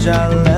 fragile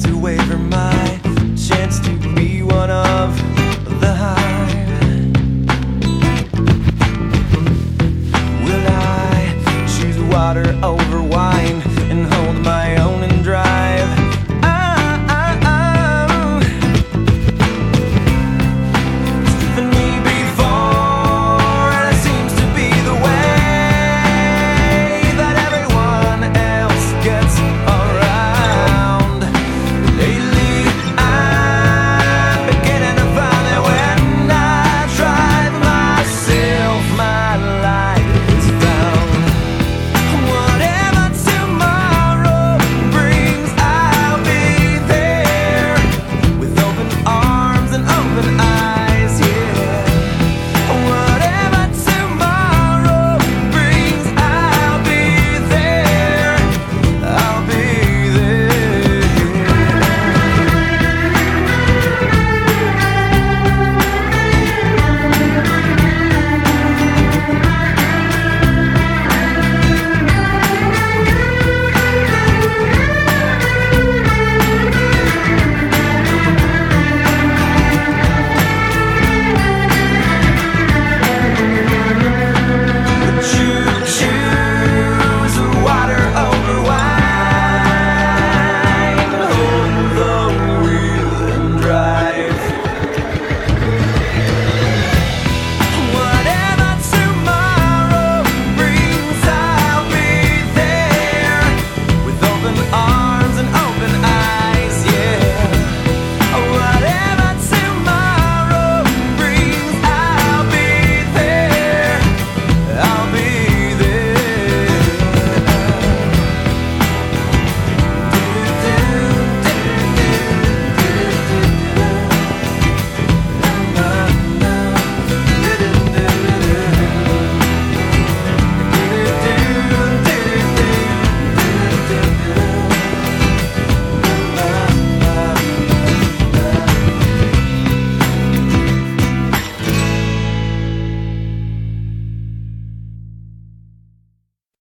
to waver my